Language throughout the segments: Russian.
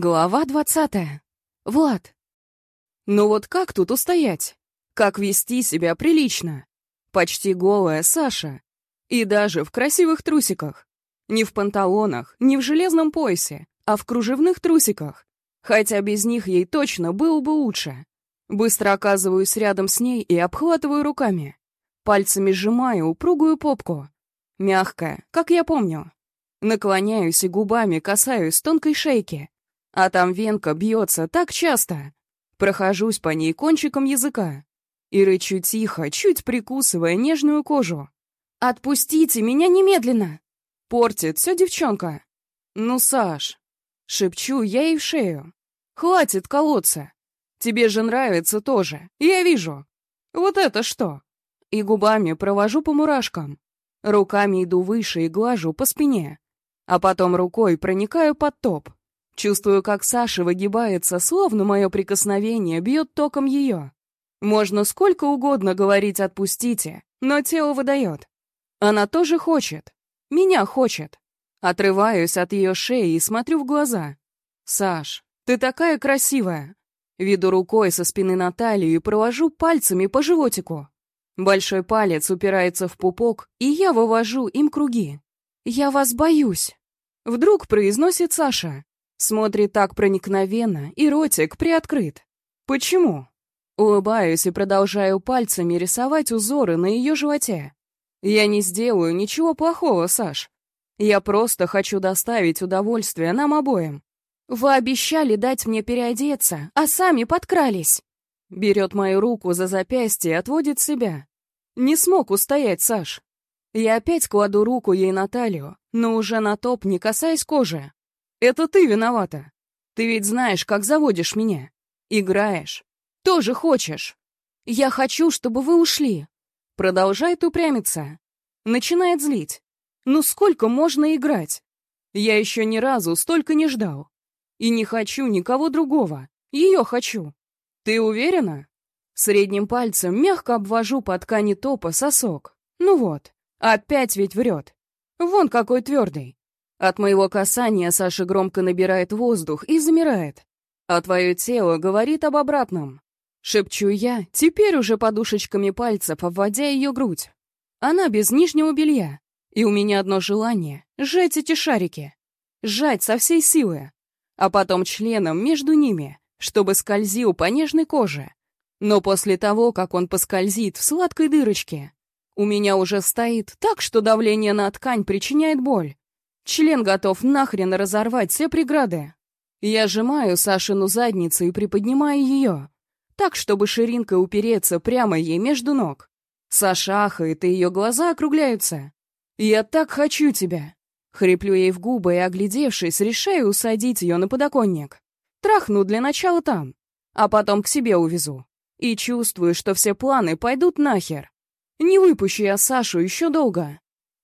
Глава двадцатая. Влад. Ну вот как тут устоять? Как вести себя прилично? Почти голая Саша. И даже в красивых трусиках. Не в панталонах, не в железном поясе, а в кружевных трусиках. Хотя без них ей точно было бы лучше. Быстро оказываюсь рядом с ней и обхватываю руками. Пальцами сжимаю упругую попку. Мягкая, как я помню. Наклоняюсь и губами касаюсь тонкой шейки, а там венка бьется так часто. Прохожусь по ней кончиком языка и рычу тихо, чуть прикусывая нежную кожу. «Отпустите меня немедленно!» Портит все девчонка. «Ну, Саш!» Шепчу я ей в шею. «Хватит колоться! Тебе же нравится тоже, я вижу! Вот это что?» И губами провожу по мурашкам. Руками иду выше и глажу по спине. А потом рукой проникаю под топ. Чувствую, как Саша выгибается, словно мое прикосновение бьет током ее. Можно сколько угодно говорить «отпустите», но тело выдает. Она тоже хочет. Меня хочет. Отрываюсь от ее шеи и смотрю в глаза. «Саш, ты такая красивая!» Веду рукой со спины на талию и провожу пальцами по животику. Большой палец упирается в пупок, и я вывожу им круги. «Я вас боюсь!» Вдруг произносит Саша. Смотрит так проникновенно, и ротик приоткрыт. Почему? Улыбаюсь и продолжаю пальцами рисовать узоры на ее животе. Я не сделаю ничего плохого, Саш. Я просто хочу доставить удовольствие нам обоим. Вы обещали дать мне переодеться, а сами подкрались. Берет мою руку за запястье и отводит себя. Не смог устоять, Саш. Я опять кладу руку ей на талию, но уже на топ, не касаясь кожи. Это ты виновата. Ты ведь знаешь, как заводишь меня. Играешь. Тоже хочешь. Я хочу, чтобы вы ушли. Продолжает упрямиться. Начинает злить. Ну сколько можно играть? Я еще ни разу столько не ждал. И не хочу никого другого. Ее хочу. Ты уверена? Средним пальцем мягко обвожу по ткани топа сосок. Ну вот, опять ведь врет. Вон какой твердый. От моего касания Саша громко набирает воздух и замирает. А твое тело говорит об обратном. Шепчу я, теперь уже подушечками пальцев обводя ее грудь. Она без нижнего белья. И у меня одно желание — сжать эти шарики. Сжать со всей силы. А потом членом между ними, чтобы скользил по нежной коже. Но после того, как он поскользит в сладкой дырочке, у меня уже стоит так, что давление на ткань причиняет боль. Член готов нахрен разорвать все преграды. Я сжимаю Сашину задницу и приподнимаю ее, так, чтобы ширинкой упереться прямо ей между ног. Саша ахает, и ее глаза округляются. «Я так хочу тебя!» Хриплю ей в губы и, оглядевшись, решаю усадить ее на подоконник. Трахну для начала там, а потом к себе увезу. И чувствую, что все планы пойдут нахер. Не выпущу я Сашу еще долго.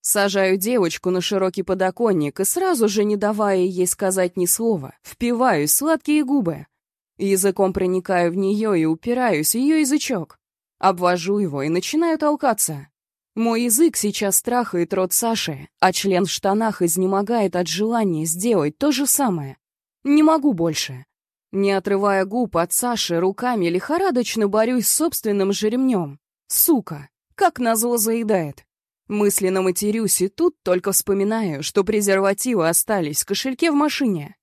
Сажаю девочку на широкий подоконник и сразу же, не давая ей сказать ни слова, впиваюсь в сладкие губы. Языком проникаю в нее и упираюсь в ее язычок. Обвожу его и начинаю толкаться. Мой язык сейчас страхает рот Саши, а член в штанах изнемогает от желания сделать то же самое. Не могу больше. Не отрывая губ от Саши, руками лихорадочно борюсь с собственным жеремнем. Сука, как назло заедает. Мысленно матерюсь и тут только вспоминаю, что презервативы остались в кошельке в машине.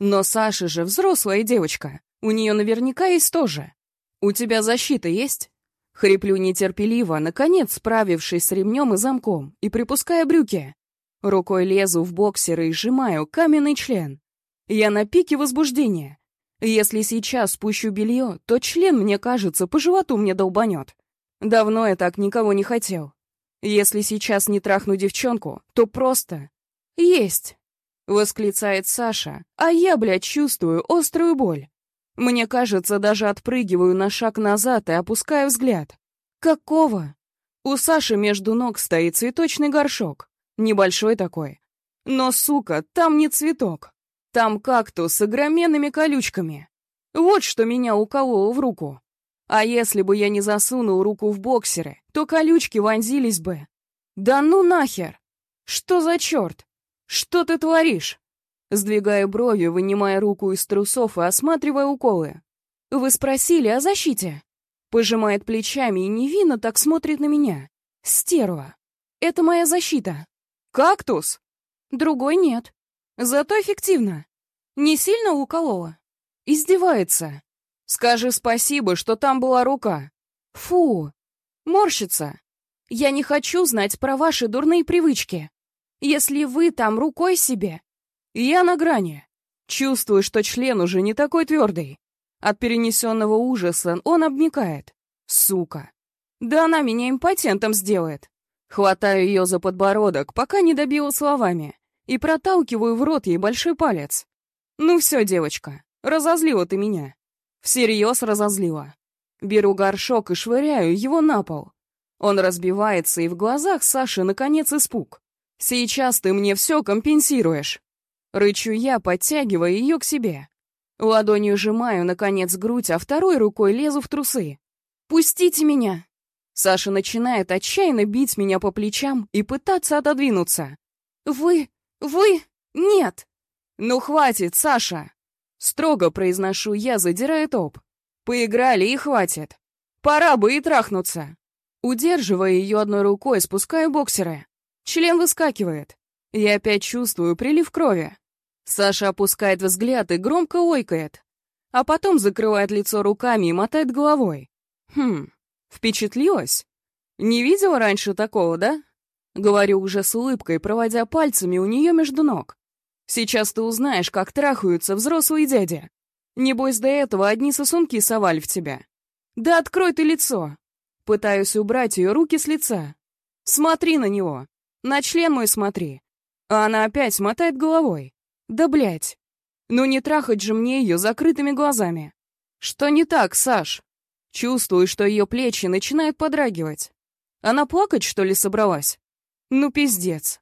Но Саша же взрослая девочка, у нее наверняка есть тоже. У тебя защита есть? Хриплю нетерпеливо, наконец справившись с ремнем и замком, и припуская брюки. Рукой лезу в боксеры и сжимаю каменный член. Я на пике возбуждения. Если сейчас спущу белье, то член, мне кажется, по животу мне долбанет. Давно я так никого не хотел. Если сейчас не трахну девчонку, то просто... Есть!» — восклицает Саша, а я, блядь, чувствую острую боль. Мне кажется, даже отпрыгиваю на шаг назад и опускаю взгляд. «Какого?» У Саши между ног стоит цветочный горшок. Небольшой такой. Но, сука, там не цветок. Там кактус с огроменными колючками. Вот что меня укололо в руку. А если бы я не засунул руку в боксеры, то колючки вонзились бы. Да ну нахер! Что за черт? Что ты творишь? Сдвигая брови, вынимая руку из трусов и осматривая уколы. «Вы спросили о защите?» Пожимает плечами и невинно так смотрит на меня. «Стерва. Это моя защита». «Кактус?» «Другой нет. Зато эффективно. Не сильно уколола?» Издевается. «Скажи спасибо, что там была рука». «Фу!» Морщится. «Я не хочу знать про ваши дурные привычки. Если вы там рукой себе...» Я на грани. Чувствую, что член уже не такой твердый. От перенесенного ужаса он обмикает. Сука. Да она меня импотентом сделает. Хватаю ее за подбородок, пока не добила словами, и проталкиваю в рот ей большой палец. Ну все, девочка, разозлила ты меня. Всерьез разозлила. Беру горшок и швыряю его на пол. Он разбивается, и в глазах Саши наконец испуг. Сейчас ты мне все компенсируешь. Рычу я, подтягивая ее к себе. Ладонью сжимаю, наконец, грудь, а второй рукой лезу в трусы. «Пустите меня!» Саша начинает отчаянно бить меня по плечам и пытаться отодвинуться. «Вы... вы... нет!» «Ну хватит, Саша!» Строго произношу я, задирая топ. «Поиграли и хватит. Пора бы и трахнуться!» Удерживая ее одной рукой, спускаю боксеры. Член выскакивает. Я опять чувствую прилив крови. Саша опускает взгляд и громко ойкает, а потом закрывает лицо руками и мотает головой. Хм, впечатлилась? Не видела раньше такого, да? Говорю уже с улыбкой, проводя пальцами у нее между ног. Сейчас ты узнаешь, как трахаются взрослые дяди. Небось, до этого одни сосунки совали в тебя. Да открой ты лицо. Пытаюсь убрать ее руки с лица. Смотри на него. На член мой смотри. А она опять мотает головой. Да блять. Ну не трахать же мне ее закрытыми глазами. Что не так, Саш? Чувствую, что ее плечи начинают подрагивать. Она плакать, что ли, собралась? Ну, пиздец.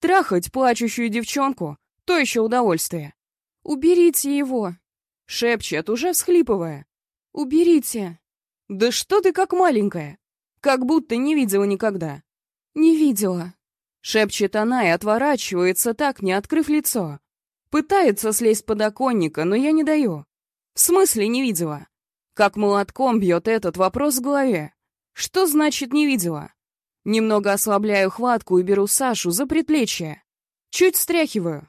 Трахать плачущую девчонку — то еще удовольствие. «Уберите его!» — шепчет, уже всхлипывая. «Уберите!» «Да что ты как маленькая! Как будто не видела никогда!» «Не видела!» Шепчет она и отворачивается так, не открыв лицо. Пытается слезть с подоконника, но я не даю. В смысле не видела? Как молотком бьет этот вопрос в голове. Что значит не видела? Немного ослабляю хватку и беру Сашу за предплечье. Чуть встряхиваю.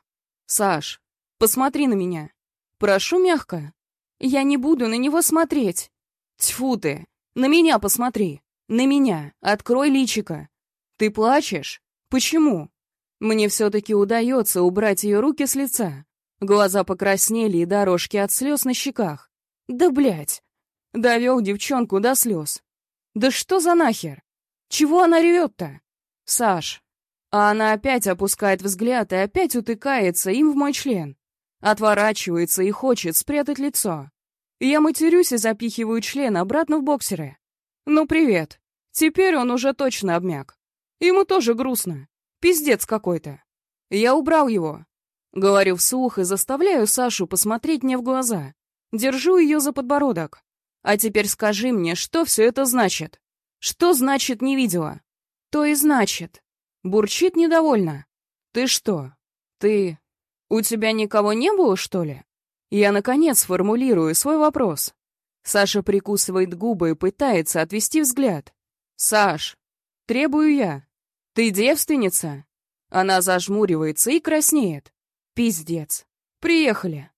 «Саш, посмотри на меня. Прошу мягко. Я не буду на него смотреть. Тьфу ты, на меня посмотри. На меня. Открой личико. Ты плачешь? Почему? Мне все-таки удается убрать ее руки с лица. Глаза покраснели и дорожки от слез на щеках. Да блять! Довел девчонку до слез. Да что за нахер? Чего она ревет-то? Саш. А она опять опускает взгляд и опять утыкается им в мой член. Отворачивается и хочет спрятать лицо. Я матерюсь и запихиваю член обратно в боксеры. Ну привет. Теперь он уже точно обмяк. Ему тоже грустно. Пиздец какой-то. Я убрал его. Говорю вслух и заставляю Сашу посмотреть мне в глаза. Держу ее за подбородок. А теперь скажи мне, что все это значит? Что значит не видела? То и значит. Бурчит недовольно. Ты что? Ты... У тебя никого не было, что ли? Я, наконец, формулирую свой вопрос. Саша прикусывает губы и пытается отвести взгляд. «Саш, требую я. «Ты девственница?» Она зажмуривается и краснеет. «Пиздец. Приехали».